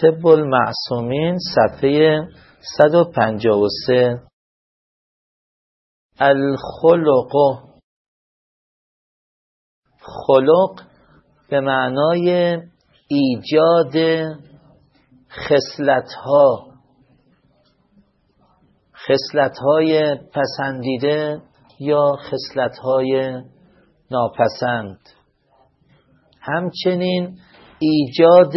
طب المعصومین صفحه 153 الخلق. خلق به معنای ایجاد خسلت ها خسلت های پسندیده یا خسلت های ناپسند. همچنین ایجاد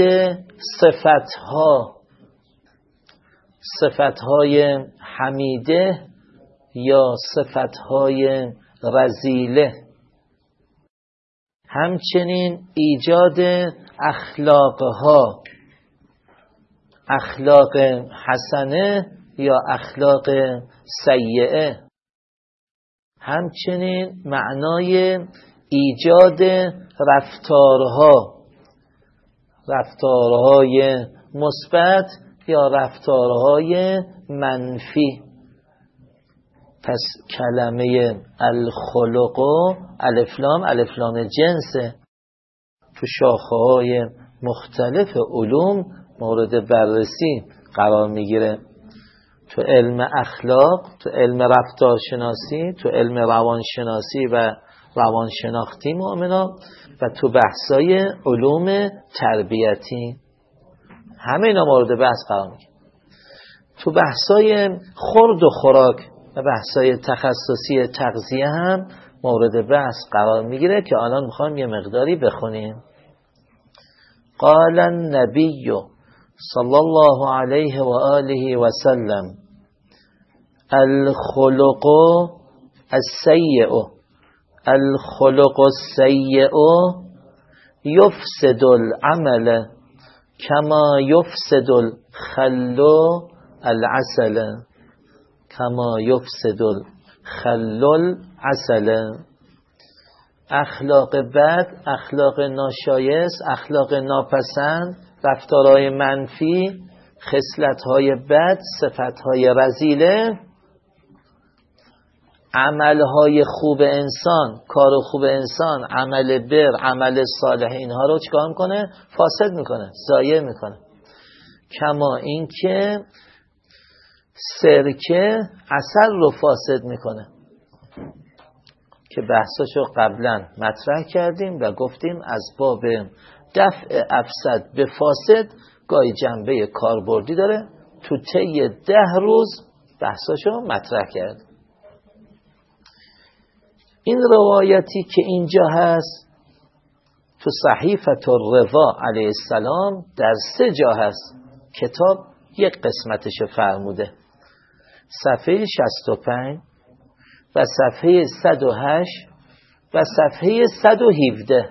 صفتها صفتهای حمیده یا صفتهای رزیله. همچنین ایجاد اخلاقها اخلاق حسنه یا اخلاق سیعه همچنین معنای ایجاد رفتارها. رفتارهای مثبت یا رفتارهای منفی. پس کلمه الخلق و الفلام الفلام جنسه تو شاخه های مختلف علوم مورد بررسی قرار می‌گیره. تو علم اخلاق تو علم رفتارشناسی تو علم روانشناسی و روانشناختی مؤمنا و تو بحثای علوم تربیتی. همه اینا مورد بحث قرار می‌گیره. تو بحثای خورد و خوراک و بحثای تخصصی تغذیه هم مورد بحث قرار می‌گیره که الان می‌خوام یه مقداری بخونیم. قال النبی صلی الله علیه و آله و سلم الخلق السیئ الخلق السیء یفسد العمل کما یفسد الخل العسل. کما یفسد الخل العسل. اخلاق بد اخلاق ناشایست اخلاق ناپسند رفتارهای منفی خصلت‌های بد صفتهای رزیله. عملهای خوب انسان کار خوب انسان عمل بر عمل صالح اینها رو چکار می‌کنه؟ فاسد می‌کنه ضایع می‌کنه. کما اینکه سرکه اثر رو فاسد می‌کنه. که بحثاشو قبلا مطرح کردیم و گفتیم از باب دفع افسد به فاسد گاهی جنبه کاربردی داره. تو طی ده روز بحثاشو مطرح کردیم این روایتی که اینجا هست تو صحیفت الرضا علیه السلام در سه جا هست. کتاب یک قسمتش فرموده. صفحه 65 و صفحه 108 و صفحه 117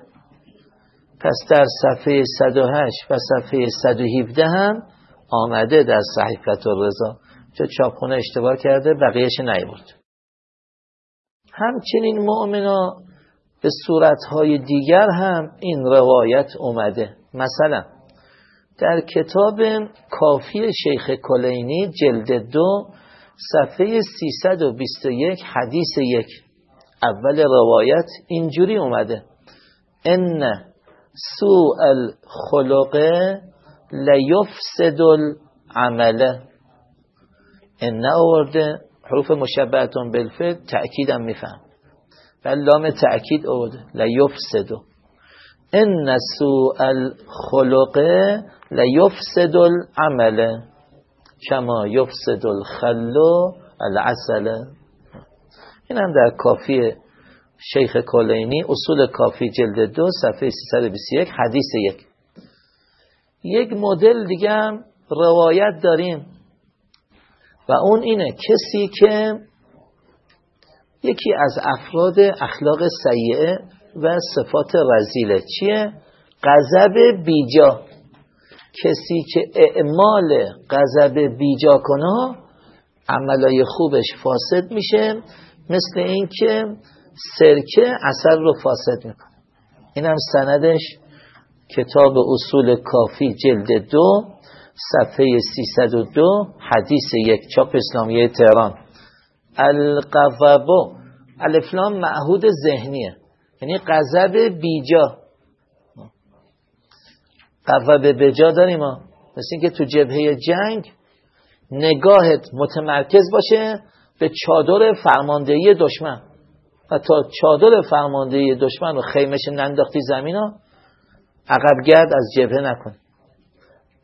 پس در صفحه 108 و صفحه 117 هم آمده در صحیفت الرضا. چه چاپخونه اشتباه کرده بقیهش نیورد. همچنین مؤمنا به صورتهای دیگر هم این روایت اومده. مثلا در کتاب کافی شیخ کلینی جلد دو صفحه 321 حدیث یک. اول روایت اینجوری اومده. ان سوء الخلق لیفسد العمل. ان آورده حروف مشبهتون بالفعل تأکیدم میفهم. و لام تأکید آورده لیفسدو ان سوء الخلق لیفسد العمل. کما یفسد الخل العسل. این هم در کافی شیخ کلینی اصول کافی جلد دو صفحه 321 حدیث یک. یک مدل دیگه هم روایت داریم. و اون اینه کسی که یکی از افراد اخلاق سیعه و صفات رزیله. چیه؟ غضب بیجا. کسی که اعمال غضب بیجا کنه عملای خوبش فاسد میشه مثل اینکه سرکه اثر رو فاسد می‌کنه. این هم سندش کتاب اصول کافی جلد دو. صفحه 302 حدیث یک چاپ اسلامیه تهران. القذبو الفلام معهود ذهنیه. یعنی قذب بیجا. قذب بجا داریم ما. مثل اینکه تو جبهه جنگ نگاهت متمرکز باشه به چادر فرماندهی دشمن. و تا چادر فرماندهی دشمن رو خیمش ننداختی زمین ها عقب گرد از جبهه نکن.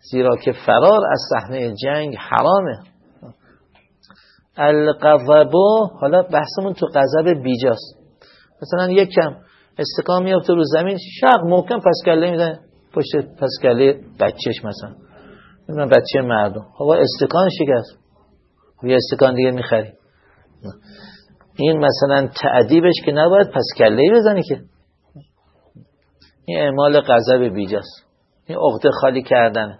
زیرا که فرار از صحنه جنگ حرامه. القذبو حالا بحثمون تو قذب بیجاست. مثلا یک کم استقام میفته رو زمین شق محکم پس کله میده پشت پس کله بچهش مثلا. نمی‌دونم بچه مردم. خب استکان شکست. یه استکان دیگه می‌خری. این مثلا تعدیبش که نباید پس کله بزنی که. این اعمال غضب بیجاست. این عقده خالی کردن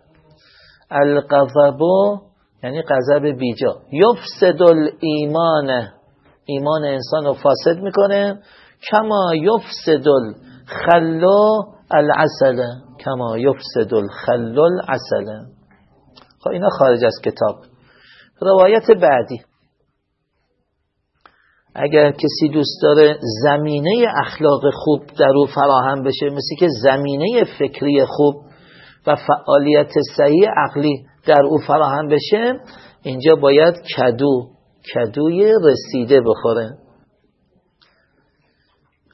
الغضبو یعنی غضب بیجا. یفسد ایمان ایمان انسان رو فاسد می‌کنه. کما یفسد الخلو العسل. کما یفسد الخلو العسل. خب اینا خارج از کتاب. روایت بعدی. اگر کسی دوست داره زمینه اخلاق خوب در او فراهم بشه مثل که زمینه فکری خوب و فعالیت صحیح عقلی در او فراهم بشه اینجا باید کدو کدوی رسیده بخوره.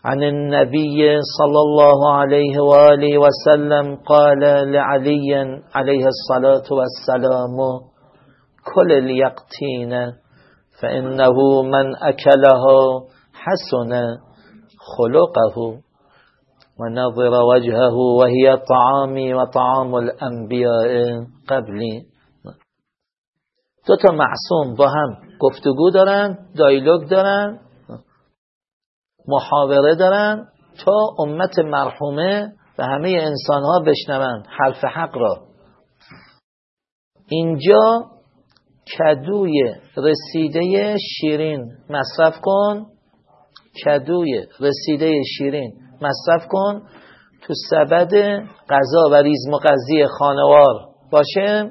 عن النبي صلى الله عليه وآله وسلم قال لعلي عليه الصلاة والسلام كل اليقتين فإنه من أكله حسن خلقه. ونظر وجهه وهي طعامي وطعام الأنبياء قبلي دو تا معصوم با هم گفتگو دارن دایلوگ دارن محاوره دارن تا امت مرحومه و همه انسان ها بشنوند حرف حق را. اینجا کدوی رسیده شیرین مصرف کن. کدوی رسیده شیرین. مصرف کن تو سبد غذا و ریزم و خانوار. باشه؟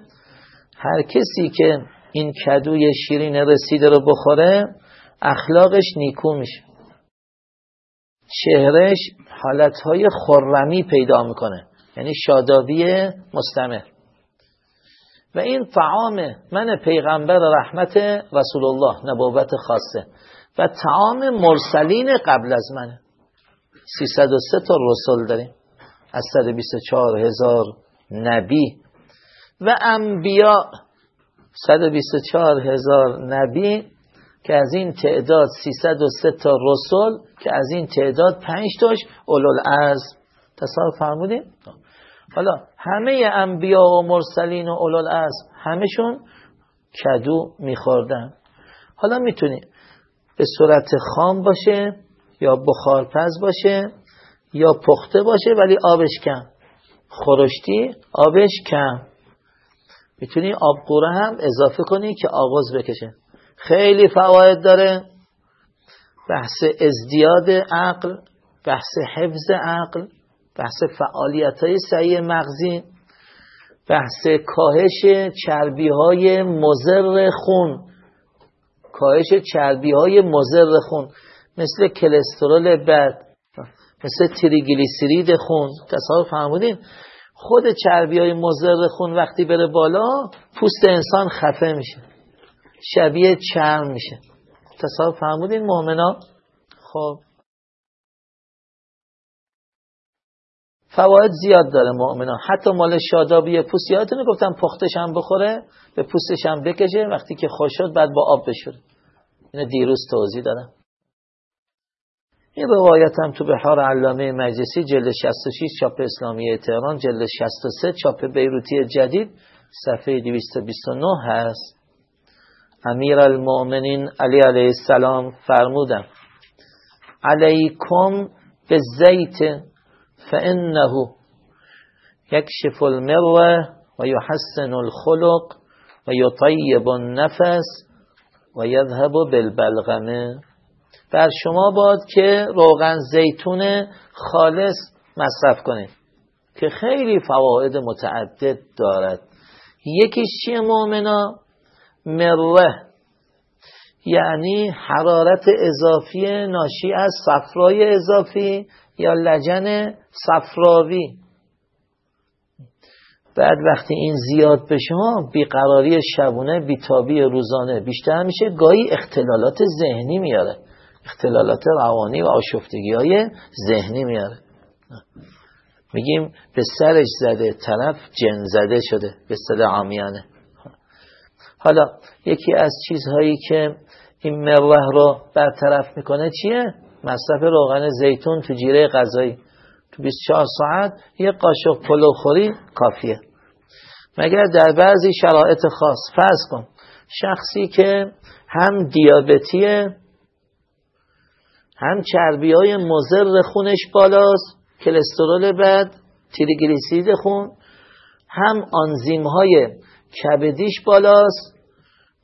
هر کسی که این کدوی شیرین رسیده رو بخوره اخلاقش نیکو میشه. چهرش حالتهای خرمی پیدا می‌کنه. یعنی شادابی مستمر. و این طعام من پیغمبر رحمت رسول الله نبوت خاصه. و طعام مرسلین قبل از منه. 303 تا رسول داریم. از 124 هزار نبی. و انبیا 124 هزار نبی که از این تعداد 303 تا رسول که از این تعداد 5 تاش اولول از تصور فرمودیم حالا همه انبیا و مرسلین و اولول از همشون کدو میخوردن. حالا می‌تونی به صورت خام باشه یا بخارپز باشه یا پخته باشه ولی آبش کم. خورشتی آبش کم. می‌تونی آب قوره هم اضافه کنی که آغاز بکشه. خیلی فواید داره. بحث ازدیاد عقل بحث حفظ عقل بحث فعالیت های سعی مغزی بحث کاهش چربی های مزر خون. کاهش چربی های مزر خون. مثل کلسترول بد مثل تریگلیسیرید خون. تصور فرمودین خود چربی های مزر خون وقتی بره بالا پوست انسان خفه میشه شبیه چرم میشه. تصور فرمودین مؤمنا خب. فواید زیاد داره مؤمنا حتی مال شادابی پوست یادتونه گفتم پختش هم بخوره به پوستش هم بکشه وقتی که خوش شد بعد با آب بشوره. اینو دیروز توضیح دادم. این روایت هم تو بحار علامه مجلسی جلد 66 چاپ اسلامی تهران جلد 63 چاپ بیروتی جدید صفحه 229 هست. امیر المؤمنین علی علیه السلام فرمودن علیکم به زیت فانه یکشف المروه و یحسن الخلق و یطیب النفس و یذهب بالبلغمه بر شما باد که روغن زیتون خالص مصرف کنید که خیلی فواید متعدد دارد. یکیش چیه مؤمنا مروه. یعنی حرارت اضافی ناشی از صفرای اضافی یا لجن صفراوی. بعد وقتی این زیاد به شما بیقراری شبونه بیتابی روزانه بیشتر میشه گاهی اختلالات ذهنی میاره. اختلالات روانی و آشفتگی های ذهنی میاره. میگیم به سرش زده طرف جن زده شده به صدا عامیانه. حالا یکی از چیزهایی که این مروه رو برطرف می‌کنه چیه؟ مصرف روغن زیتون تو جیره غذایی. تو 24 ساعت یه قاشق پلو خوری کافیه. مگر در بعضی شرایط خاص فرض کن شخصی که هم دیابتیه هم چربی های مزر خونش بالاست کلسترول بد تریگلیسید خون هم آنزیم های کبدیش بالاست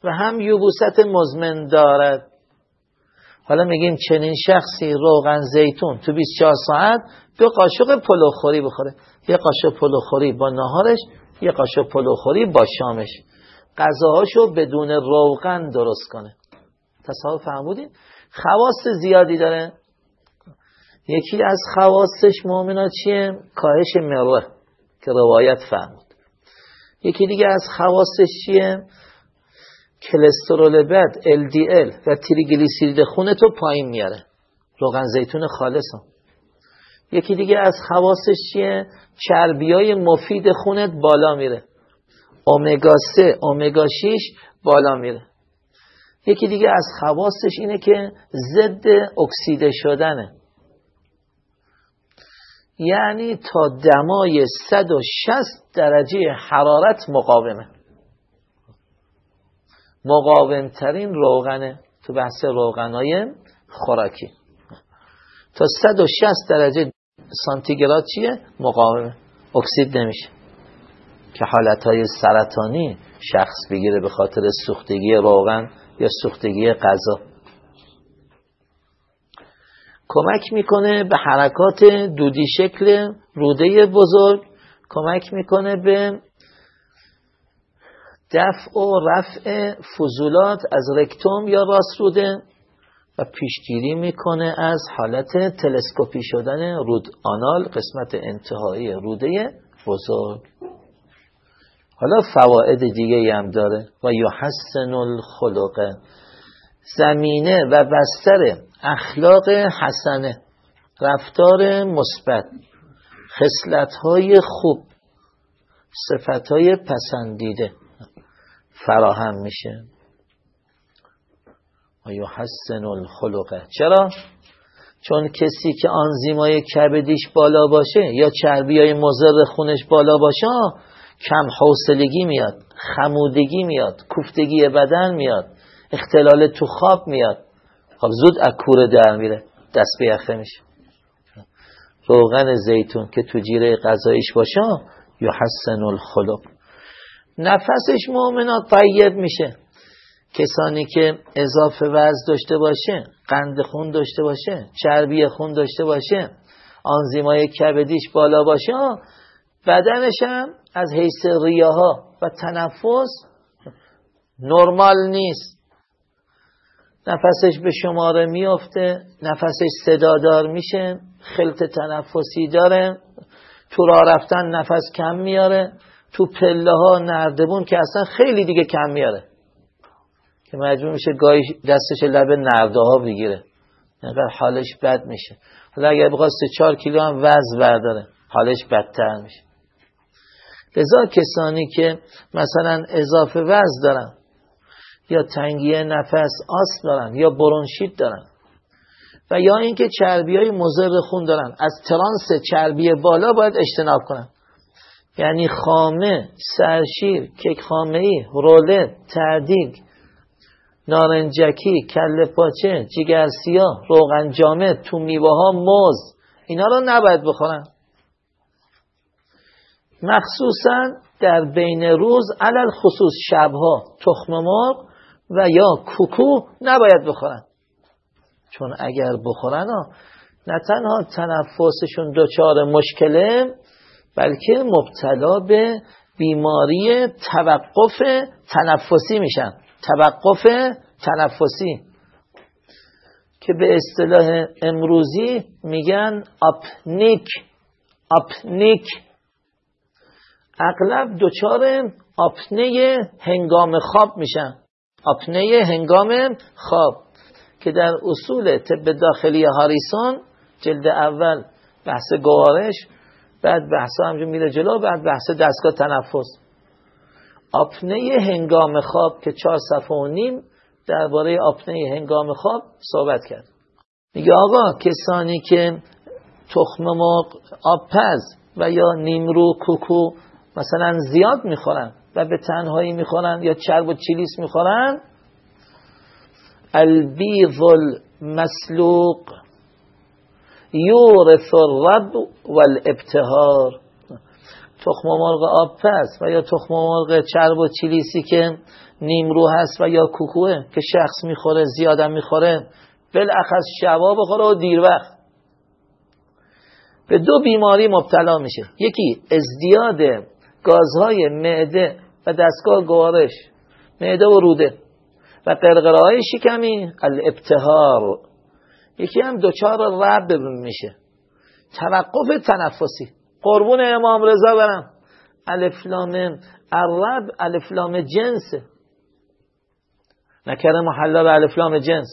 و هم یوبوست مزمن دارد. حالا میگیم چنین شخصی روغن زیتون تو 24 ساعت دو قاشق پلوخوری بخوره. یه قاشق پلوخوری با نهارش یه قاشق پلوخوری با شامش. غذاهاشو بدون روغن درست کنه. تصور فهمودین خواست زیادی داره. یکی از خواستش مؤمنا چیه؟ کاهش مروه که روایت فهمود یکی دیگه از خواستش چیه؟ کلسترول بد LDL و تریگلیسیرید خونتو پایین میاره. روغن زیتون خالص هم. یکی دیگه از خواستش چیه؟ چربی های مفید خونت بالا میره. اومگا 3 اومگا 6 بالا میره. یکی دیگه از خواستش اینه که ضد اکسیده شدنه. یعنی تا دمای 160 درجه حرارت مقاومه. مقاومترین روغنه تو بحث روغنای خوراکی. تا 160 درجه سانتیگراد چیه؟ مقاومه. اکسید نمیشه. که حالتهای سرطانی شخص بگیره به خاطر سوختگی روغن یا سوختگی غذا. کمک می‌کنه به حرکات دودی شکل روده بزرگ. کمک می‌کنه به دفع و رفع فضولات از رکتوم یا راست روده و پیشگیری می‌کنه از حالت تلسکوپی شدن رود آنال قسمت انتهایی روده بزرگ. حالا فواید دیگه هم داره. و یحسن الخلقه زمینه و بستر اخلاق حسنه. رفتار مثبت. خصلت‌های خوب. صفتهای پسندیده. فراهم میشه. و یحسن الخلقه چرا؟ چون کسی که آنزیمای کبدیش بالا باشه یا چربیای مضر خونش بالا باشه کم حوصلگی میاد خمودگی میاد کوفتگی بدن میاد اختلال تو خواب میاد. خب زود از کوره در میره دست به یخه میشه. روغن زیتون که تو جیره غذایش باشه یحسن الخلق. نفسش مؤمنات طیب میشه. کسانی که اضافه وزن داشته باشه قند خون داشته باشه چربی خون داشته باشه آنزیمای کبدیش بالا باشه بدنش هم از حیث ریاها و تنفس نرمال نیست. نفسش به شماره میفته نفسش صدادار میشه خلط تنفسی داره تو راه رفتن نفس کم میاره تو پله ها نردبون که اصلا خیلی دیگه کم میاره. که مجبور میشه گاهی دستش لب نرده ها بگیره. اینقدر حالش بد میشه. حالا اگر بخواد سه چهار کیلو هم وزن برداره حالش بدتر میشه. لذا کسانی که مثلا اضافه وزن دارن یا تنگی نفس آس دارن یا برونشیت دارن و یا اینکه چربی های مضر خون دارن از ترانس چربی بالا باید اجتناب کنن. یعنی خامه، سرشیر، کیک خامه ای، روله، تردیگ نارنجکی، کله پاچه، جگر سیاه، روغن جامد، تو میوه ها موز اینا رو نباید بخورن. مخصوصا در بین روز علل خصوص شبها تخم مرغ و یا کوکو نباید بخورن. چون اگر بخورن نه تنها تنفسشون دچار مشکله بلکه مبتلا به بیماری توقف تنفسی میشن. توقف تنفسی. که به اصطلاح امروزی میگن آپنیک آپنیک اغلب دچار آپنه هنگام خواب میشن. آپنه هنگام خواب که در اصول طب داخلی هاریسون جلد اول بحث گوارش بعد بحث همجور میره جلو بعد بحث دستگاه تنفس. آپنه هنگام خواب که چهار صفحه و نیم درباره آپنه هنگام خواب صحبت کرد. میگه آقا کسانی که تخم مرغ آبپز و یا نیمرو کوکو مثلا زیاد می‌خورن و به تنهایی می‌خورن یا چرب و چلیس می‌خورن. البیض المسلوق یورث الرب والابتهار. تخم مرغ آبپز و یا تخم مرغ چرب و چلیسی که نیمرو هست و یا کوکوه که شخص می‌خوره زیادم می‌خوره بالاخص شبا بخوره و دیر وقت. به دو بیماری مبتلا میشه. یکی ازدیاد گازهای معده و دستگاه گوارش معده و روده و قرقره شکمی الابتهار. یکی هم دوچار رب میشه. توقف تنفسی. قربون امام رضا برم. الفلام الرب الفلام جنسه نکره محلا به الفلام جنس.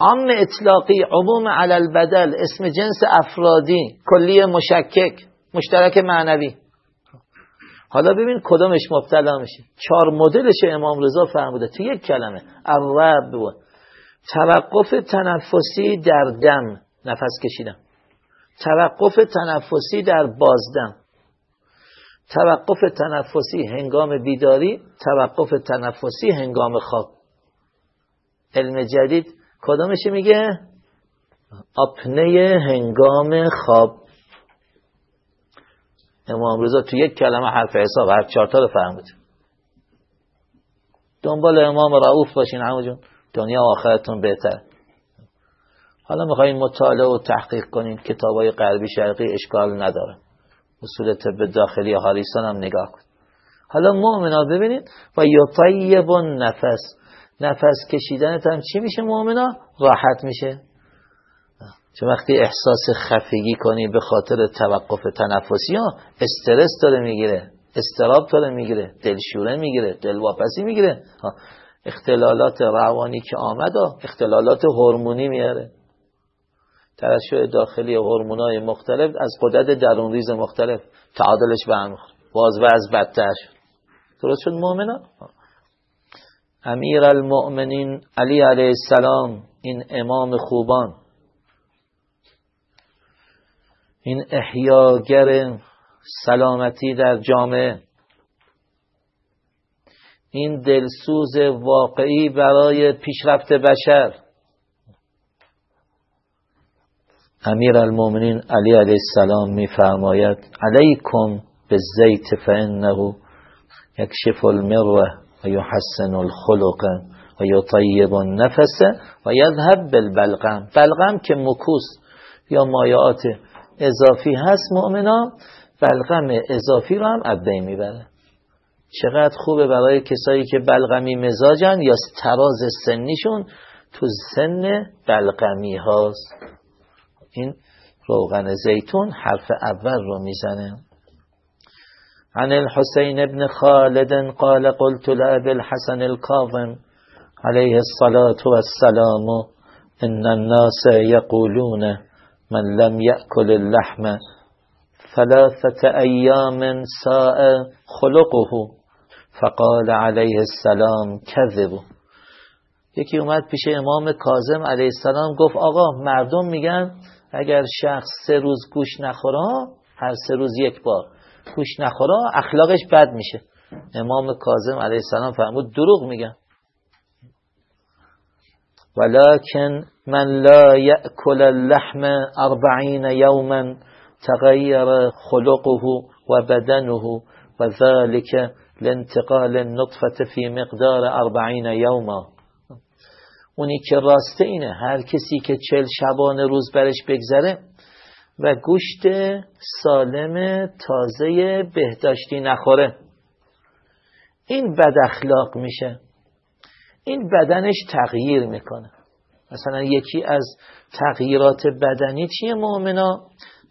عام اطلاقی عموم علل بدل اسم جنس افرادی کلی مشکک مشترک معنوی. حالا ببین کدامش مبتلا میشه. چهار مدلش امام رضا فرموده. تو یک کلمه. الرب توقف تنفسی در دم. نفس کشیدن. توقف تنفسی در بازدم. توقف تنفسی هنگام بیداری. توقف تنفسی هنگام خواب. علم جدید کدامش میگه؟ اپنه هنگام خواب. امام رضا تو یک کلمه حرف حساب هر چهارتا رو فهمید دنبال امام رعوف باشین همون جون. دنیا آخرتون بهتر حالا میخواییم مطالعه و تحقیق کنیم کتاب های غربی شرقی اشکال نداره. اصول طب داخلی هاریسان هم نگاه کن. حالا مؤمنا ببینید. و یطیب نفس. نفس کشیدنت هم چی میشه مؤمنا راحت میشه. چون وقتی احساس خفگی کنی به خاطر توقف تنفسی ها استرس داره می‌گیره استراب داره می‌گیره دلشوره می‌گیره دلواپسی می‌گیره. اختلالات روانی که آمد اختلالات هورمونی میاره. ترشح داخلی هورمونای مختلف از قدرت درون ریز مختلف تعادلش به هم باز و از بدتر شد. درست شد مؤمنا امیر المؤمنین علی علیه السلام این امام خوبان این احیاگر سلامتی در جامعه. این دلسوز واقعی برای پیشرفت بشر. امیر المومنین علی علیه السلام میفرماید علیکم به زیت فانه یکشف المروه و یحسن الخلق و یطیب النفس و یذهب بالبلغم. بلغم که مکوس یا مایعات اضافی هست مؤمنا بلغم اضافی رو هم ابدی می‌بره. چقدر خوبه برای کسایی که بلغمی مزاجن یا تراز سنیشون تو سن بلغمی هاست. این روغن زیتون حرف اول رو می‌زنه. عن الحسين ابن خالد قال قلت لأب الحسن الكاظم عليه الصلاة والسلام إن الناس يقولون من لم يأكل اللحم ثلاثة أيام ساء خلقه فقال عليه السلام كذب یکی اومد پیش امام کاظم علیه السلام گفت آقا مردم میگن اگر شخص سه روز گوش نخورا هر سه روز یک بار گوش نخورا اخلاقش بد میشه. امام کاظم علیه السلام فرمود دروغ میگن. ولكن من لا يأكل اللحم أربعين يوما تغير خلقه وبدنه و ذلك لانتقال النطفه فی مقدار اربعین یوما اونی که راسته اینه هر کسی که چل شبانه روز برش بگذره و گوشت سالم تازه بهداشتی نخوره. این بد اخلاق میشه. این بدنش تغییر می‌کنه. مثلا یکی از تغییرات بدنی چیه مؤمنا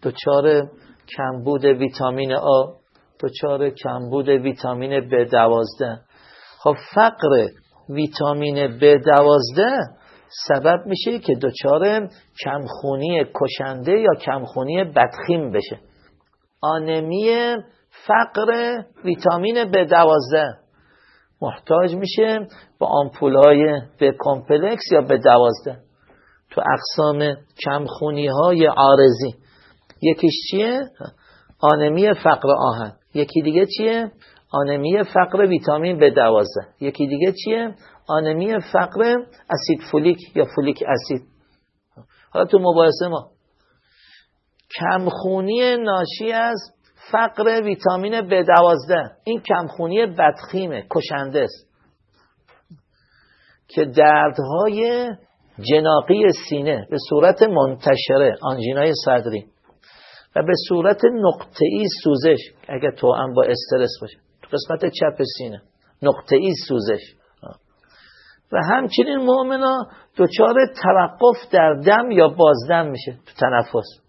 دچار کمبود ویتامین آ دچار کمبود ویتامین B12 خب فقر ویتامین B12 سبب میشه که دچار کمخونی کشنده یا کمخونی بدخیم بشه. آنمی فقر ویتامین B12 محتاج میشه با آمپول های B complex یا B دوازده تو اقسام کمخونی های عارضی یکیش چیه؟ آنمی فقر آهن یکی دیگه چیه؟ آنمی فقر ویتامین B دوازده یکی دیگه چیه؟ آنمی فقر اسید فولیک یا folic acid حالا تو مباحثه ما کمخونی ناشی از فقر ویتامین B12 این کمخونی بدخیمه کشنده است. که دردهای جناقی سینه به صورت منتشره آنژینای صدری. و به صورت نقطه‌ای سوزش اگر تو هم با استرس باشه. تو قسمت چپ سینه نقطه‌ای سوزش. و همچنین مؤمنا دچار توقف در دم یا بازدم میشه تو تنفس.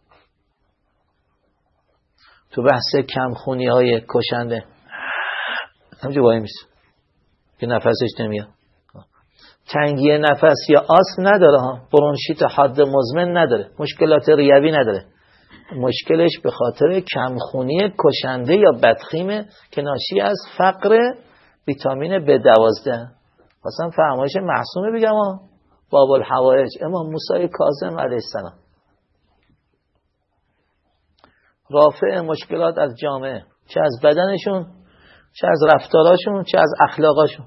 تو بحث کمخونی های کشنده. همجا وای میشه که نفسش نمیاد. تنگی نفس یا آسم نداره ها. برونشیت حاد مزمن نداره. مشکلات ریوی نداره. مشکلش به خاطر کمخونی کشنده یا بدخیمه که ناشی از فقر ویتامین B12. مثلا فرمایش محسومه بگم ها. باب الحوائج امام موسی کاظم علیه السلام. رافع مشکلات از جامعه چه از بدنشون چه از رفتاراشون چه از اخلاقاشون.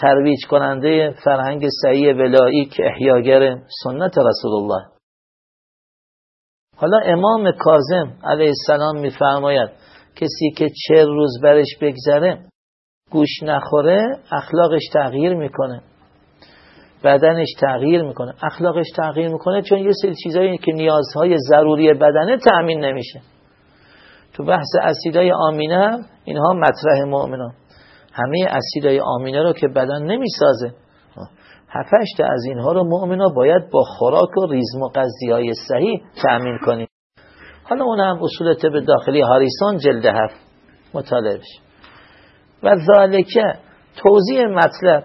ترویج کننده فرهنگ صحیح ولایی که احیاگر سنت رسول الله حالا امام کاظم علیه السلام میفرماید کسی که چه روز برش بگذره گوش نخوره اخلاقش تغییر می‌کنه. بدنش تغییر می‌کنه اخلاقش تغییر می‌کنه چون یه سری چیزایی که نیازهای ضروری بدنه تأمین نمیشه. تو بحث اسیدای آمینه اینها مطرح مؤمنان. همه اسیدای آمینه رو که بدن نمی‌سازه. هفتشت از اینها رو مؤمنا باید با خوراک و ریزم و صحیح تأمین کنیم. حالا اون هم اصول طب داخلی هاریسون جلد هفت. مطالعه بشه. و ذالکه توضیح مطلب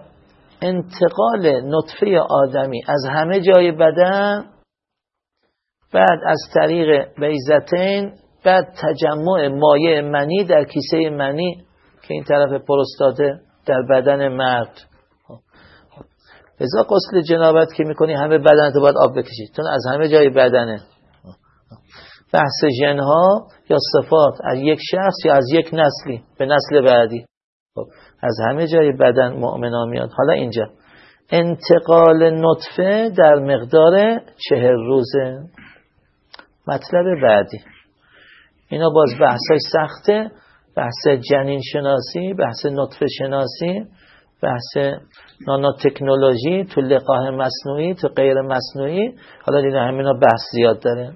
انتقال نطفه آدمی از همه جای بدن بعد از طریق بیزتین بعد تجمع مایع منی در کیسه منی که این طرف پروستاته در بدن مرد. ازا قسل جنابت که می‌کنی همه بدن تو باید آب بکشید چون از همه جای بدنه. بحث جنها یا صفات از یک شخص یا از یک نسلی به نسل بعدی. خب. از همه جای بدن مؤمنا میاد. حالا اینجا. انتقال نطفه در مقدار چهر روزه. مطلب بعدی. اینا باز بحثای سخته. بحث جنین شناسی بحث نطفه شناسی بحث نانو تکنولوژی تو لقاه مصنوعی تو غیر مصنوعی. حالا دیگه همینا بحث زیاد داره.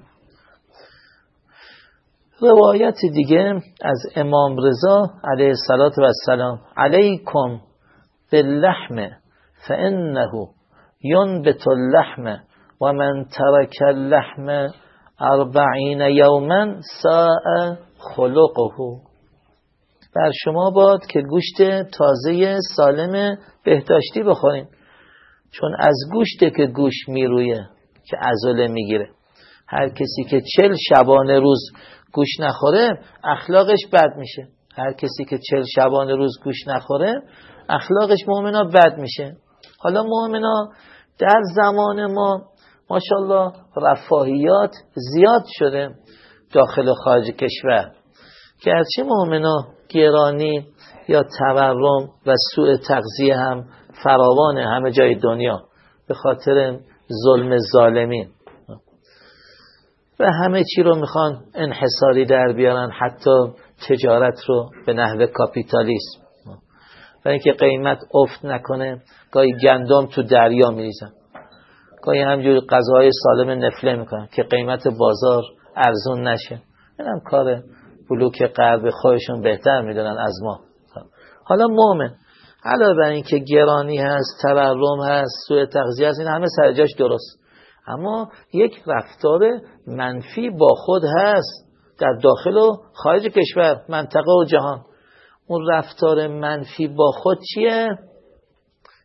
روایت دیگه از امام رضا علیه السلام علیکم باللحم فانه ینبت اللحم و من ترک اللحم اربعین یوما ساء خلقه. بر شما باد که گوشت تازه سالم بهداشتی بخورین. چون از گوشت که گوش میرویه که ازوله می‌گیره. هر کسی که چل شبانه روز گوش نخوره اخلاقش بد میشه. هر کسی که چل شبانه روز گوش نخوره اخلاقش مؤمنا بد میشه. حالا مؤمنا در زمان ما ماشاءالله رفاهیات زیاد شده داخل و خارج کشور. گرچه مؤمنا گرانی یا تورم و سوء تغذیه هم فراوان همه جای دنیا به خاطر ظلم ظالمین. و همه چی رو می‌خوان انحصاری در بیارن حتی تجارت رو به نحوه کاپیتالیسم. برای اینکه قیمت افت نکنه گاهی گندم تو دریا میریزن. گاهی همجور غذاهای سالم نفله می‌کنن که قیمت بازار ارزون نشه. اینم کار بلوک غرب خودشون بهتر می‌دونن از ما. حالا مومن. علاوه بر اینکه گرانی هست تورم هست سوء تغذیه هست این همه سرجاش درست. اما یک رفتار منفی با خود هست در داخل و خارج کشور منطقه و جهان. اون رفتار منفی با خود چیه؟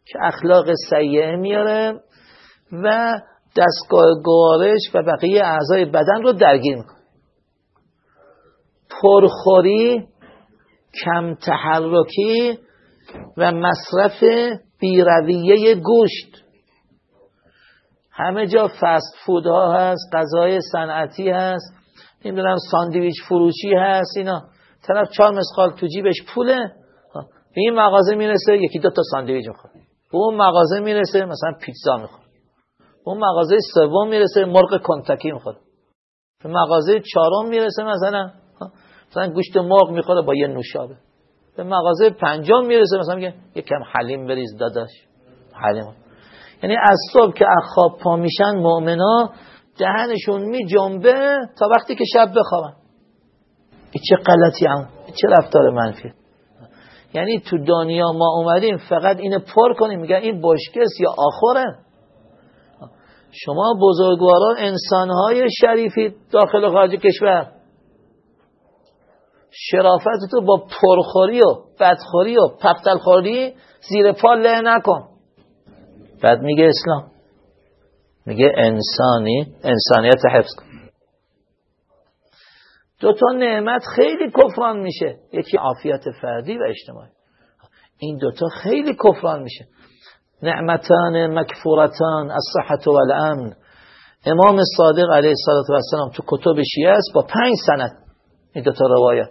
که اخلاق سیعه میاره و دستگاه گوارش و بقیه اعضای بدن رو درگیر می‌کنه. پرخوری کم تحرکی و مصرف بیرویه گوشت. همه جا فست فود ها هست غذای صنعتی هست نمی‌دونم ساندویچ فروشی هست اینا. طرف چهار مسخال تو جیبش پوله. به این مغازه می‌رسه یکی دو تا ساندویچ می‌خوره. به اون مغازه می‌رسه مثلا پیتزا می‌خوره. به اون مغازه سوم می‌رسه مرغ کنتاکی می‌خوره. به مغازه چهارم می‌رسه مثلا مثلا گوشت مرغ می‌خوره با یه نوشابه. به مغازه پنجم می‌رسه مثلا میگه یکم حلیم بریز داداش. حلیم. یعنی از صبح که از خواب پا میشن مؤمنا دهنشون می جنبه تا وقتی که شب بخوابن. این چه غلطی هم. چه رفتار منفی. یعنی تو دنیا ما اومدیم فقط اینو پر کنیم. میگن این بشکس یا آخره. شما بزرگواران انسانهای شریفی داخل و خارج کشور. شرافت تو با پرخوری و بدخوری و پفتلخوری زیر پا له نکن بعد میگه اسلام. میگه انسانی انسانیت حفظ. کن دو تا نعمت خیلی کفران میشه. یکی عافیت فردی و اجتماعی. این دوتا خیلی کفران میشه. نعمتان مکفورتان از صحت و الامن امام صادق علیه السلام تو کتب شیعه است با پنج سند. این دوتا روایت.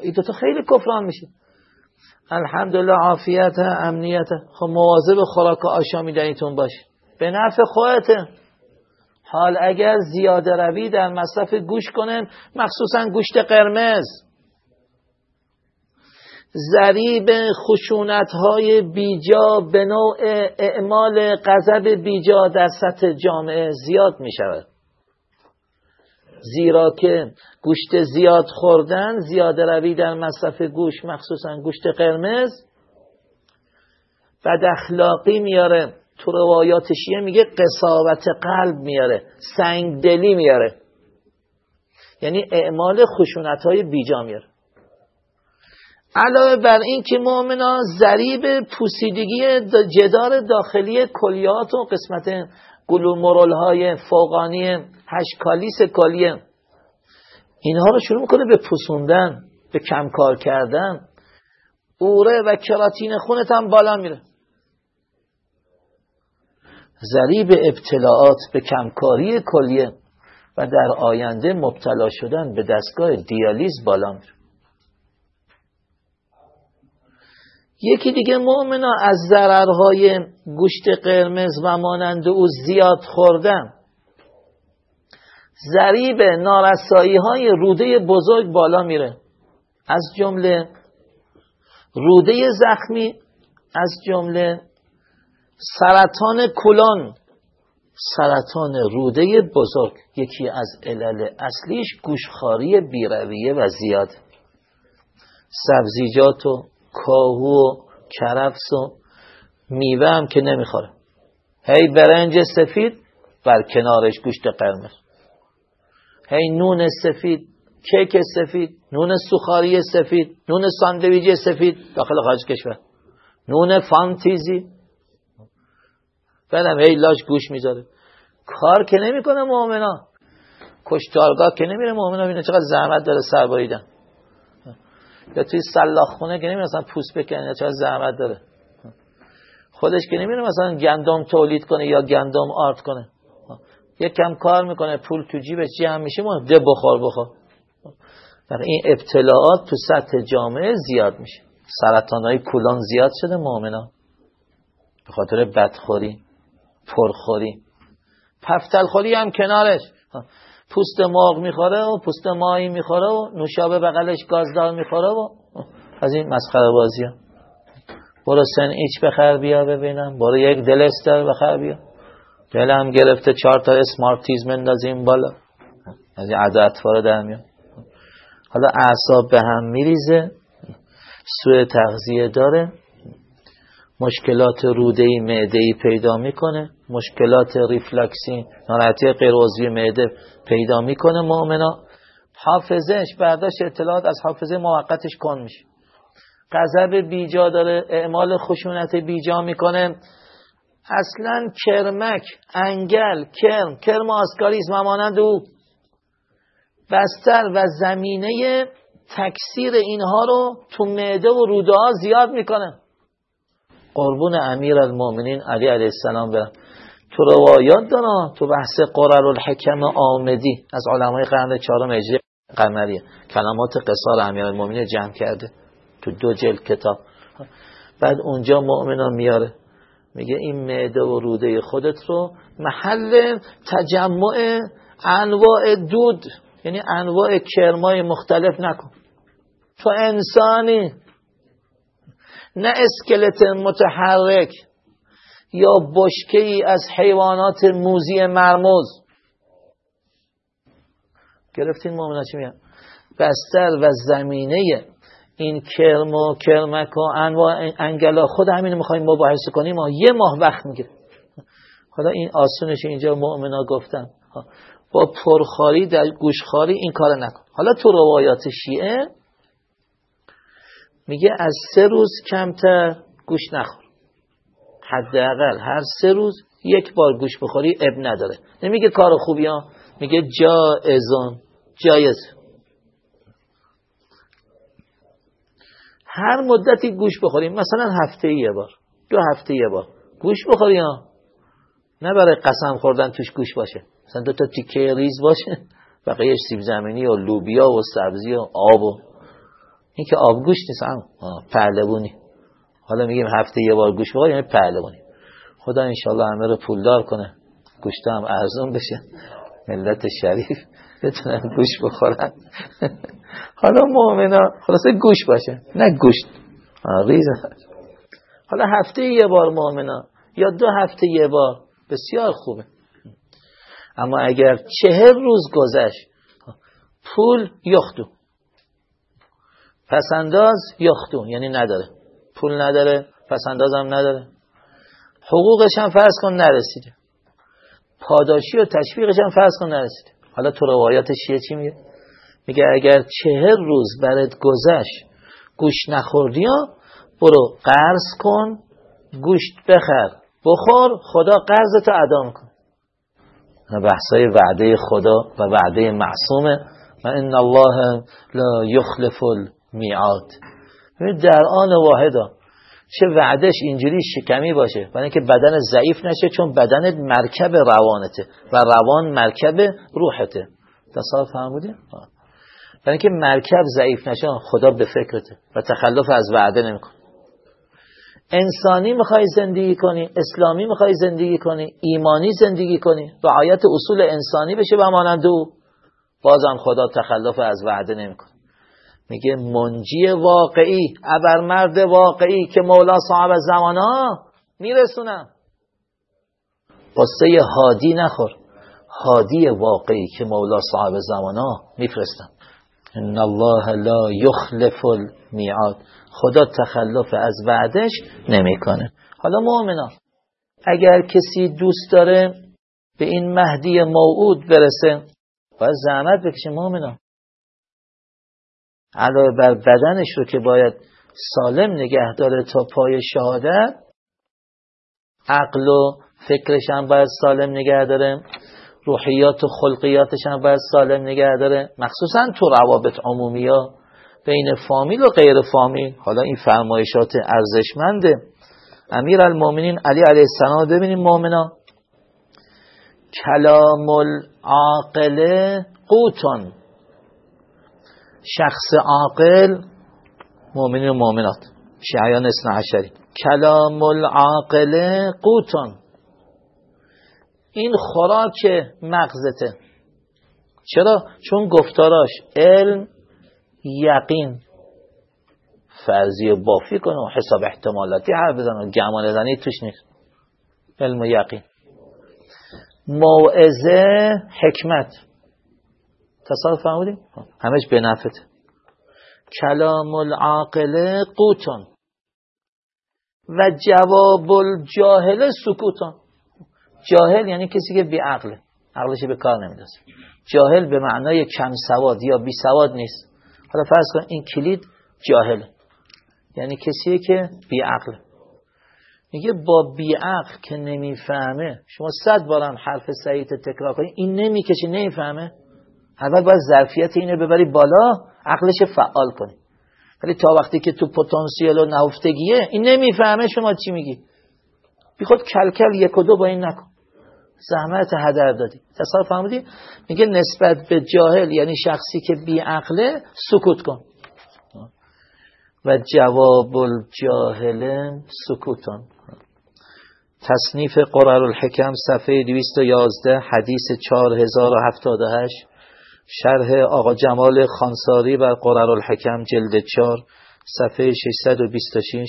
این دوتا خیلی کفران میشه. الحمدلله عافیت امنیت. خب مواظب خوراک آشامی دنیتون باش. به نفع خودته حال اگر زیاده روی در مصرف گوش کنن مخصوصا گوشت قرمز. ذریب خشونت های بیجا به نوع اعمال غضب بیجا در سطح جامعه زیاد می شود زیرا که گوشت زیاد خوردن زیاده روی در مصرف گوش مخصوصا گوشت قرمز بد اخلاقی میاره. تو روایات شیعه میگه قصاوت قلب میاره سنگدلی میاره. یعنی اعمال خشونت های بیجا میاره. علاوه بر این که مؤمنا ذریب پوسیدگی جدار داخلی کلیات و قسمت گلومرول های فوقانی هشکالیس کالیه اینها رو شروع می‌کنه به پوسوندن به کمکار کردن. اوره و کراتین خونت هم بالا میره. ذریب ابتلاعات به کمکاری کلیه و در آینده مبتلا شدن به دستگاه دیالیز بالا میره. یکی دیگه مؤمنا از ضررهای گوشت قرمز و مانند او زیاد خوردن. ذریب نارسایی های روده بزرگ بالا میره. از جمله روده زخمی از جمله سرطان کلان سرطان روده بزرگ یکی از علل اصلیش گوشخاری بیرویه و زیاد. سبزیجات و کاهو و کرفس و میوه هم که نمی‌خوره. هی برنج سفید بر کنارش گوشت قرمز. هی نون سفید کیک سفید نون سوخاری سفید نون ساندویج سفید. داخل خارج کشور. نون فانتیزی. بعدم هی لاش گوش می‌ذاره کار که نمی‌کنه مؤمنا کشتارگاه که نمیره مؤمنا ببینه چقدر زحمت داره سربریدن یا توی سلاخ خونه که نمیره مثلا پوست بکنه چقدر زحمت داره. خودش که نمیره مثلا گندم تولید کنه یا گندم آرت کنه. یک کم کار می‌کنه پول تو جیبش جمع میشه ده بخور بخور در این ابتلاعات تو سطح جامعه زیاد میشه. سرطان های کلان زیاد شده مؤمنا به خاطر بدخوری پرخوری. پفتلخوری هم کنارش. پوست مرغ می‌خوره و پوست ماهی می‌خوره و نوشابه بغلش گازدار می‌خوره و از این مسخره بازی ها. برو سن ایچ بخر بیا ببینم. برو یک دلستر بخر بیا. دلم گرفته چهار تا اسمارتیز مندازیم بالا. از این عدد اطفار در میاد. حالا اعصاب به هم میریزه. سوء تغذیه داره. مشکلات رودهی معدهی پیدا می‌کنه. مشکلات ریفلکسی ناراحتی غیر معده پیدا می‌کنه مؤمنا. حافظش برداشت اطلاعات از حافظه موقتش کن میشه. غضب بیجا داره. اعمال خشونت بیجا می‌کنه. اصلا کرمک انگل کرم کرم آسکاریزم مانند او. بستر و زمینه تکثیر اینها رو تو معده و روده ها زیاد می‌کنه. قربون امیر المومنین علی علیه السلام برم تو روایات دارن تو بحث قرر الحکم آمدی از علمای قرن چهارم اجری قمریه. کلمات قصار امیر المومنین جمع کرده تو دو جلد کتاب. بعد اونجا مؤمنان میاره. میگه این معده و روده خودت رو محل تجمع انواع دود یعنی انواع کرمای مختلف نکن. تو انسانی نه اسکلت متحرک یا بشکه از حیوانات موزی مرموز. گرفتین مومنه چی میگن؟ بستر و زمینه این کرم و کرمک و انواع انگلا خود همین می‌خوایم مباحثه کنیم. ما یه ماه وقت می‌گیره. حالا این آسونش اینجا مؤمنا گفتم با پرخاری در گوشخاری این کار نکن. حالا تو روایات شیعه میگه از سه روز کمتر گوش نخور. حداقل هر سه روز یک بار گوش بخوری اب نداره. نمیگه کار خوبی ها میگه جایزون جایز هر مدتی گوش بخوریم مثلا هفته یه بار. دو هفته یه بار. گوش بخوری ها. نه برای قسم خوردن توش گوش باشه. مثلا دو تا تیکه ریز باشه. بقیهش سیب زمینی و لوبیا و سبزی و آب و این که آب گوش نیست. هم پهلوونی حالا میگیم هفته یه بار گوش بخوری یعنی پهلوونی خدا انشالله همه رو پولدار کنه. گوشت هم ارزون بشه. ملت شریف. بتونن گوش بخورن. حالا مؤمنا خلاصه گوش باشه. نه گوشت. ریز حالا هفته یه بار مؤمنا یا دو هفته یه بار بسیار خوبه. اما اگر چهر روز گذشت پول یختو پسنداز یختو یعنی نداره. پول نداره پسنداز هم نداره. حقوقش هم فرض کن نرسیده. پاداشی و تشویقش هم فرض کن نرسیده. حالا تو روایات شیعه چی میگه؟ میگه اگر چهر روز برات گذشت گوش نخوردی برو قرض کن گوشت بخر بخور خدا قرضتو ادا کن. بحثای وعده خدا و وعده معصومه. و ان الله لا یخلف المیعاد. در آن واحدا چه وعدش اینجوری شکمی باشه. برای اینکه بدن ضعیف نشه چون بدن مرکب روانته و روان مرکب روحته. تصاف فهمودیم برای اینکه مرکب ضعیف نشه خدا به فکرته و تخلف از وعده نمی‌کنه. انسانی می‌خوای زندگی کنی اسلامی می‌خوای زندگی کنی ایمانی زندگی کنی رعایت اصول انسانی بشه و مانند او بازم خدا تخلف از وعده نمی‌کنه. میگه منجی واقعی ابرمرد واقعی که مولا صاحب ها میرسونم. قصه هادی نخور. هادی واقعی که مولا صاحب ها میفرستم. ان الله لا یخلف المیعاد. خدا تخلف از وعدش نمی‌کنه. حالا مؤمنا اگر کسی دوست داره به این مهدی موعود برسه باید زحمت بکشه مؤمنا علاوه بر بدنش رو که باید سالم نگه داره تا پای شهادت عقل و فکرش هم باید سالم نگه داره روحیات و خلقیاتش هم باید سالم نگه داره مخصوصا تو روابط عمومی ها بین فامیل و غیر فامیل. حالا این فرمایشات ارزشمنده. امیر المومنین علی علیه السلام ببینیم مؤمنا. کلام العاقله قوتون. شخص عاقل مؤمنین و مؤمنات. شیعیان اسنا عشری. کلام العاقله قوتون. این خوراک مغزته. چرا؟ چون گفتاراش علم یقین فرضی و بافی کنه و حساب احتمالاتی حرف بزنه گمان زنی توش نیست. علم و یقین. موعظه حکمت. تصادف فهمیدیم همش به نفت کلام العاقله قوتون. و جواب الجاهل سکوتون. جاهل یعنی کسی که بی عقله عقلش به کار نمیدازه جاهل به معنای کم سواد یا بی سواد نیست. حالا فرض کن این کلید جاهل. یعنی کسیه که بی عقله میگه با بی عقل که نمی‌فهمه. شما صد بارم حرف سعید تکرار کنید این نمی‌کشه نمی‌فهمه. اول باید ظرفیت اینو ببری بالا عقلش فعال کنی. ولی تا وقتی که تو پتانسیل و نهفتگیه این نمی‌فهمه شما چی میگی. بی خود کلکل یک و دو با این نکن. زحمت هدر دادی. تصور فهمیدی میگه نسبت به جاهل یعنی شخصی که بی عقله سکوت کن. و جواب الجاهل سکوتان. تصنیف قرار الحکم صفحه 211 حدیث 4078 شرح آقا جمال خانساری بر قرار الحکم جلد 4 صفحه 626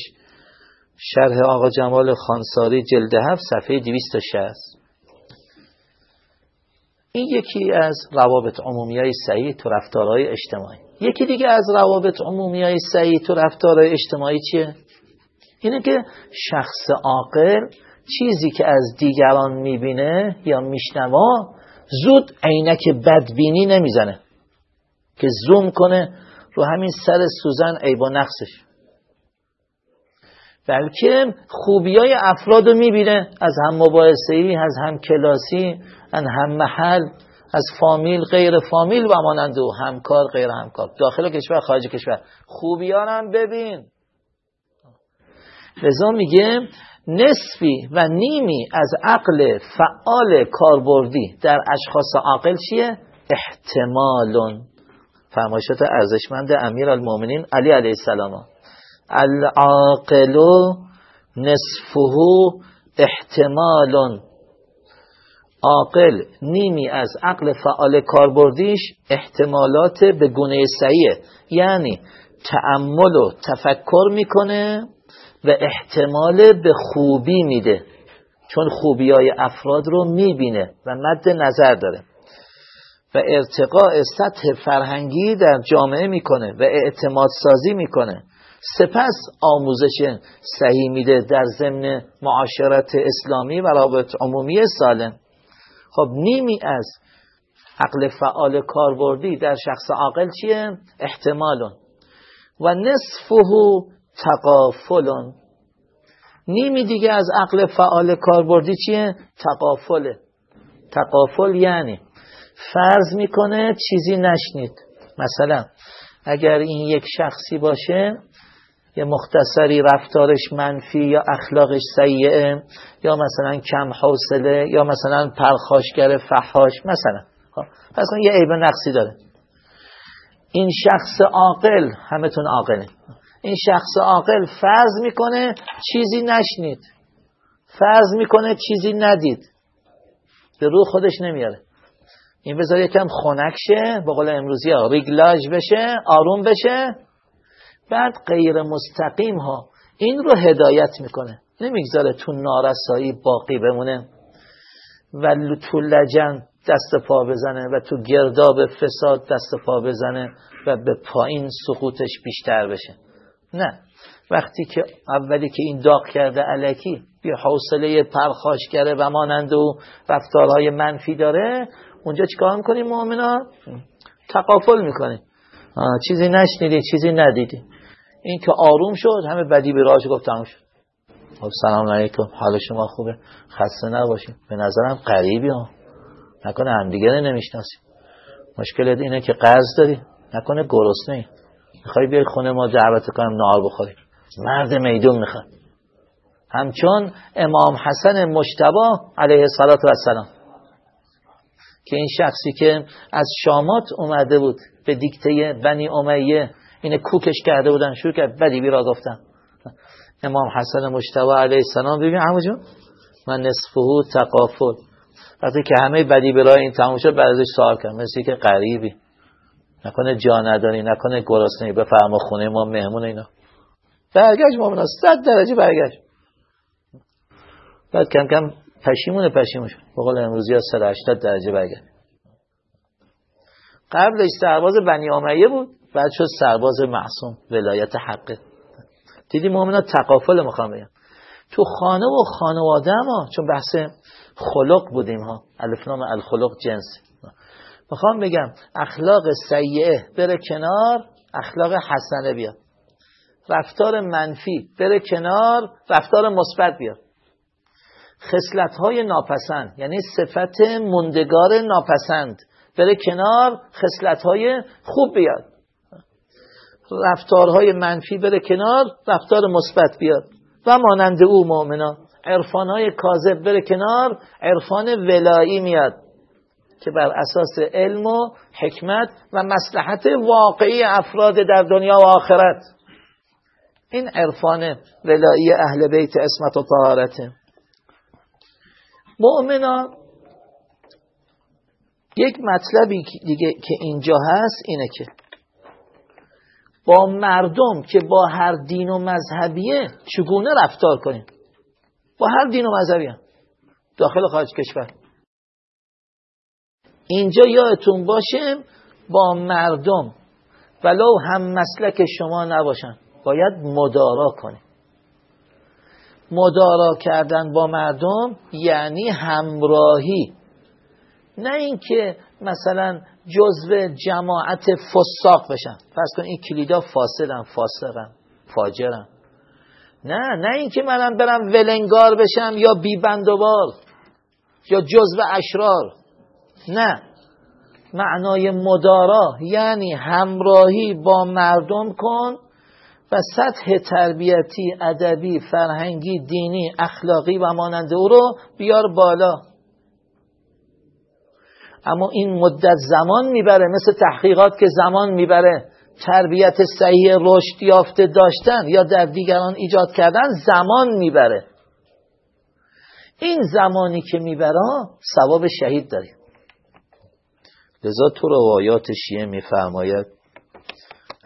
شرح آقا جمال خانساری جلد 7 صفحه 260 این یکی از روابط عمومی های سعی تو رفتارهای اجتماعی. یکی دیگه از روابط عمومی های سعی تو رفتارهای اجتماعی چیه؟ اینه که شخص عاقل چیزی که از دیگران می‌بینه یا میشنوا زود عینک بدبینی نمی‌زنه که زوم کنه رو همین سر سوزن عیب و نقصش. بلکه خوبی های افراد رو می‌بینه. از هم مباحثه ای از هم کلاسی از هم محل از فامیل غیر فامیل و مانند و همکار غیر همکار. داخل کشور خارج کشور. خوبی هم ببین. لذا میگه نصفی و نیمی از عقل فعال کاربردی در اشخاص عاقل چیه؟ احتمالون. فرمایشات ارزشمند امیر المومنین علی علیه السلام. العاقل نصفه احتمالون. عاقل نیمی از عقل فعال کاربردیش احتمالات به گونه سعیه یعنی تعمل و تفکر می‌کنه و احتمال به خوبی میده. چون خوبی های افراد رو می‌بینه و مد نظر داره. و ارتقاء سطح فرهنگی در جامعه می‌کنه و اعتماد سازی می‌کنه. سپس آموزش صحیح میده در ضمن معاشرت اسلامی و رابط عمومی سالم. خب نیمی از عقل فعال کاربردی در شخص عاقل چیه؟ احتمالون. و نصفه تقافلون نیمی دیگه از عقل فعال کاربردی چیه؟ تقافله تقافل یعنی فرض می‌کنه چیزی نشنید. مثلا اگر این یک شخصی باشه یه مختصری رفتارش منفی یا اخلاقش سیئه یا مثلا کم حوصله یا مثلا پرخاشگر فحاش مثلا. خب پس یه عیب نقصی داره. این شخص عاقل همتون عاقله. این شخص عاقل فرض می‌کنه چیزی نشنید. فرض می‌کنه چیزی ندید. به رو خودش نمیاره. این بذار یکم خنک شه به قول امروزی ها ریگلاژ بشه آروم بشه. بعد غیر مستقیم ها این رو هدایت می‌کنه. نمی‌گذاره تو نارسایی باقی بمونه و تو لجن دست پا بزنه و تو گرداب فساد دست پا بزنه و به پایین سقوطش بیشتر بشه. نه. وقتی که اولی که این داغ کرده علکی بی حوصله پرخاشگره و مانند و رفتارهای منفی داره اونجا چیکار می‌کنیم مؤمنا؟ تقافل می‌کنیم چیزی نشنیدی چیزی ندیدی. این که آروم شد همه بدی به راهش گفت تموم شد. خب سلام علیکم. حال شما خوبه؟ خسته نباشید به نظرم قریبی ها. نکنه همدیگه نمی‌شناسیم. مشکلت اینه که قرض داری. نکنه گرسنه می‌خوای بیای خونه ما دعوت کنم نهار بخوریم مرد میدون می‌خواد. همچون امام حسن مشتبا علیه السلام که این شخصی که از شامات اومده بود به دیکته بنی امیه اینه کوکش کرده بودن شروع کرد بدی بیرا گفتن. امام حسن مشتبه علیه السلام ببین همونجا من نصفه تقافل. وقتی که همه بدی برای این تموم شد بعد ازش سوال کرد مثل که غریبی. نکنه جا نداری نکنه گرسنه بفرما خونه ما مهمون اینا. برگشت مؤمنا صد درجه برگشت. بعد کم کم پشیمون پشیمون شد. بقول امروزی ها 180 درجه برگشت. قبلش سرباز بنی آمیه بود بعد شد سرباز معصوم ولایت حقه دیدی مؤمنا تقافل می‌خوام بگم تو خانه و خانواده ما چون بحث خلق بودیم ها. الفنام الخلق جنس. می‌خوام بگم اخلاق سیعه بره کنار اخلاق حسنه بیاد. رفتار منفی بره کنار رفتار مثبت بیاد. خصلت های ناپسند یعنی صفت مندگار ناپسند بره کنار خصلت های خوب بیاد. رفتارهای منفی بره کنار رفتار مثبت بیاد. و مانند او مؤمنا عرفانهای کاذب بره کنار عرفان ولایی میاد. که بر اساس علم و حکمت و مسلحت واقعی افراد در دنیا و آخرت. این عرفان ولایی اهل بیت اسمت و طهارته. مؤمنا یک مطلبی دیگه که اینجا هست اینه که با مردم که با هر دین و مذهبیه چگونه رفتار کنیم؟ با هر دین و مذهبی داخل خارج کشور. اینجا یادتون باشه با مردم ولو هم مسلک شما نباشن باید مدارا کنیم. مدارا کردن با مردم یعنی همراهی. نه اینکه مثلا جزو جماعت فساق بشن. فرض کن این کلیدا فاسدن فاسقن فاجرن. نه نه اینکه منم برم ولنگار بشم یا بیبندوبار یا جزو اشرار. نه. معنای مدارا یعنی همراهی با مردم کن و سطح تربیتی ادبی فرهنگی دینی اخلاقی و مانند او رو بیار بالا. اما این مدت زمان می‌بره مثل تحقیقات که زمان می‌بره. تربیت صحیح رشد یافته داشتن یا در دیگران ایجاد کردن زمان می‌بره. این زمانی که می‌بره ثواب شهید داریم. لذا تو روایات شیعه میفرماید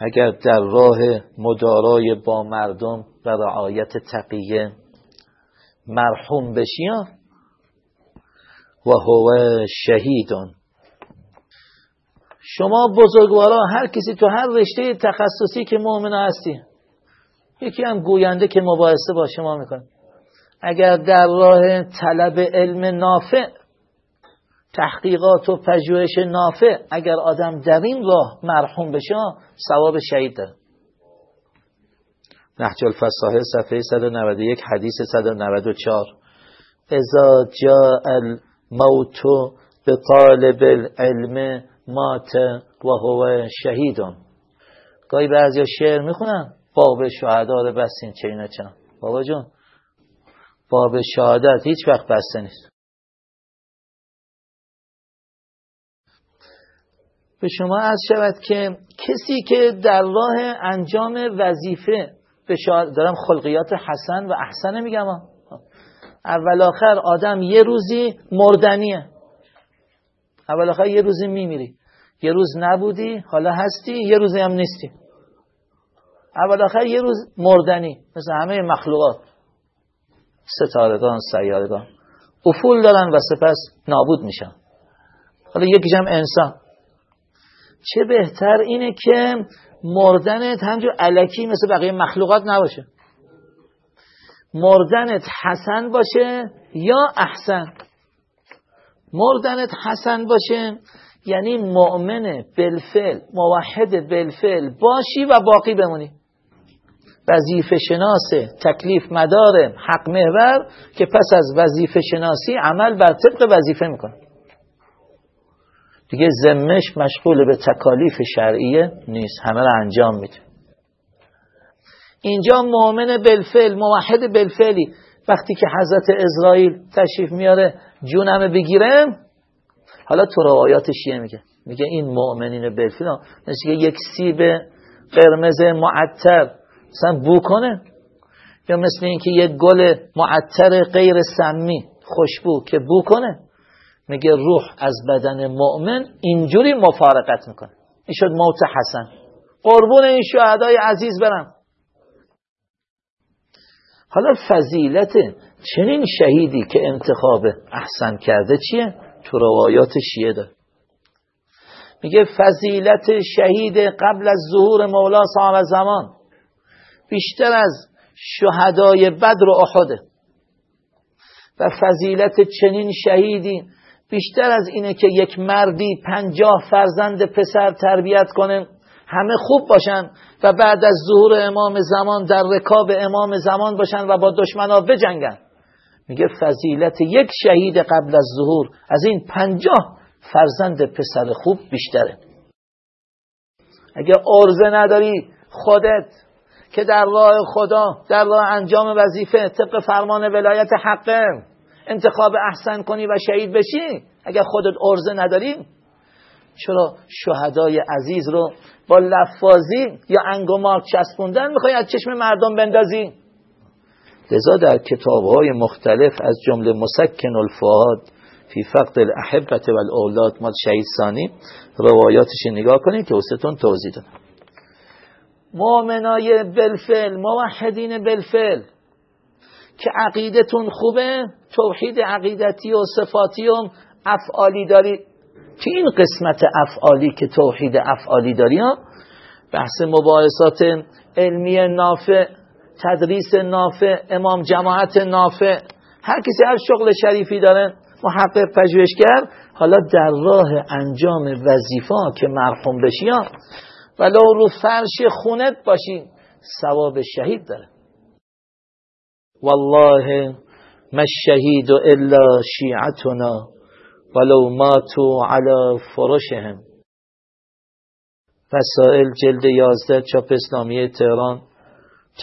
اگر در راه مدارای با مردم و رعایت تقیه مرحوم بشی و هو شهیدون. شما بزرگوارا هر کسی تو هر رشته تخصصی که مؤمن هستی یکی هم گوینده که مباحثه با شما می‌کنه. اگر در راه طلب علم نافع تحقیقات و پژوهش نافع. اگر آدم در این راه مرحوم بشه ثواب شهید داره. نهج الفصاحه صفحه 191 حدیث 194 اذا جاء الموت به طالب العلم مات و هو شهیدون گاهی بعضی شعر می‌خونن باب شهدا رو بستین چه اینا چند بابا جون باب شهادت هیچ وقت بسته نیست. به شما از شود که کسی که در راه انجام وظیفه دارم خلقیات حسن و احسن میگم اول آخر آدم یه روزی مردنیه. اول آخر یه روزی میمیری. یه روز نبودی حالا هستی یه روزی هم نیستی. اول آخر یه روز مردنی مثل همه مخلوقات. ستارگان سیارگان. افول دارن و سپس نابود میشن. حالا یکیش هم انسان. چه بهتر اینه که مردنت همجور علکی مثل بقیه مخلوقات نباشه. مردنت حسن باشه یا احسن؟ مردنت حسن باشه یعنی مؤمن بالفعل موحد بالفعل باشی و باقی بمونی. وظیفه شناس تکلیف مدار حق محور که پس از وظیفه شناسی عمل بر طبق وظیفه می‌کنه. دیگه زمش مشغول به تکالیف شرعیه نیست. همه رو انجام میده. اینجا مؤمن بالفعل موحد بالفعلی. وقتی که حضرت اسرائیل تشریف میاره جونم بگیره. حالا تو روایات شیعه میگه. میگه این مؤمنین بالفعل مثل یک سیب قرمز معطر مثلا بو کنه. یا مثل اینکه یک گل معطر غیر سمی خوشبو که بو کنه. میگه روح از بدن مؤمن اینجوری مفارقت می‌کنه. این شد موت حسن. قربون این شهدای عزیز برم. حالا فضیلت چنین شهیدی که انتخاب احسن کرده چیه؟ تو روایات شیعه داره. میگه فضیلت شهید قبل از ظهور مولا صاحب زمان بیشتر از شهدای بدر و احده و فضیلت چنین شهیدی بیشتر از اینه که یک مردی پنجاه فرزند پسر تربیت کنه همه خوب باشن و بعد از ظهور امام زمان در رکاب امام زمان باشن و با دشمنا بجنگن. میگه فضیلت یک شهید قبل از ظهور از این پنجاه فرزند پسر خوب بیشتره. اگه ارزه نداری خودت که در راه خدا در راه انجام وظیفه طبق فرمان ولایت حقه. انتخاب احسن کنی و شهید بشی اگر خودت ارزه نداری. چرا شهدای عزیز رو با لفاظی یا انگمار چسبوندن می‌خوای از چشم مردم بندازی؟ لذا در کتاب های مختلف از جمله مسکن الفاد فی فقد الاحبت و الاولاد مال شهید ثانی روایاتش نگاه کنید که وستون توضیح دادم. مؤمنای بلفل موحدین بلفل که عقیدتون خوبه توحید عقیدتی و صفاتی و افعالی داری. که این قسمت افعالی که توحید افعالی داری؟ ها؟ بحث مباحثات علمی نافع تدریس نافع امام جماعت نافع. هر کسی هر شغل شریفی داره محقق پژوهشگر حالا در راه انجام وظیفه که مرحوم بشی ها. ولو رو فرش خونت باشی ثواب شهید داره. والله ما الشهید الا شیعتنا ولو ماتوا على فرشهم. وسائل جلد 11 چاپ اسلامی تهران.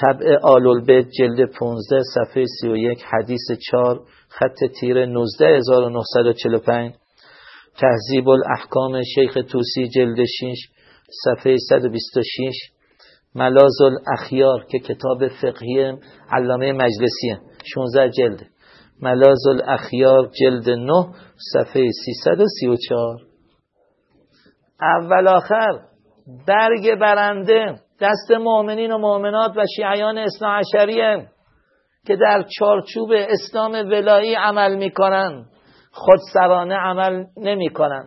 طبع آل البیت جلد 15 صفحه 31 حدیث 4 خط تیر 19945 تهذیب الاحکام شیخ توسی جلد 6 صفحه 126 ملاز الاخیار که کتاب فقهی علامه مجلسیه 16 جلد. ملاز الاخیار جلد 9 صفحه 334 اول آخر. برگ برنده دست مؤمنین و مؤمنات و شیعیان اصنا عشریه که در چارچوب اسلام ولایی عمل می‌کنن. خودسرانه عمل نمی‌کنن.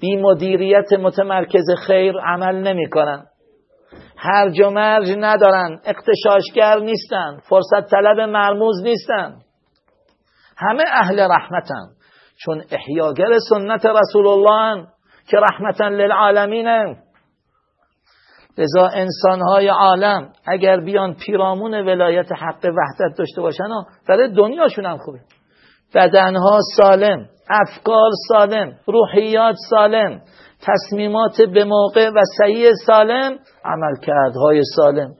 بی مدیریت متمرکز خیر عمل نمی‌کنن. هرج و مرج ندارن اقتشاشگر نیستن فرصت طلب مرموز نیستن. همه اهل رحمتن چون احیاگر سنت رسول الله که رحمتا للعالمینه لذا انسانهای عالم اگر بیان پیرامون ولایت حق وحدت داشته باشن برای دنیاشون هم خوبه. بدنها سالم افکار سالم روحیات سالم تصمیمات به موقع و صحیح سالم عملکردهای سالم.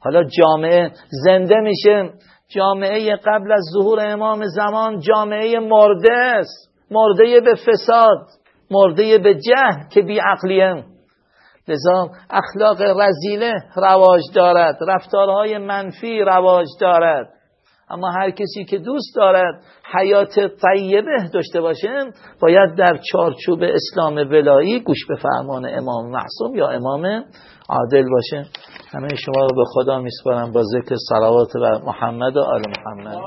حالا جامعه زنده میشه. جامعه قبل از ظهور امام زمان جامعه مرده است. مرده به فساد مرده به جهل که بی عقلیه. لذا اخلاق رزیله رواج دارد رفتارهای منفی رواج دارد. اما هر کسی که دوست دارد حیات طیبه داشته باشه باید در چارچوب اسلام ولایی گوش به فرمان امام معصوم یا امام عادل باشه. همه شما رو به خدا میسپارم با ذکر صلوات و محمد و آل محمد.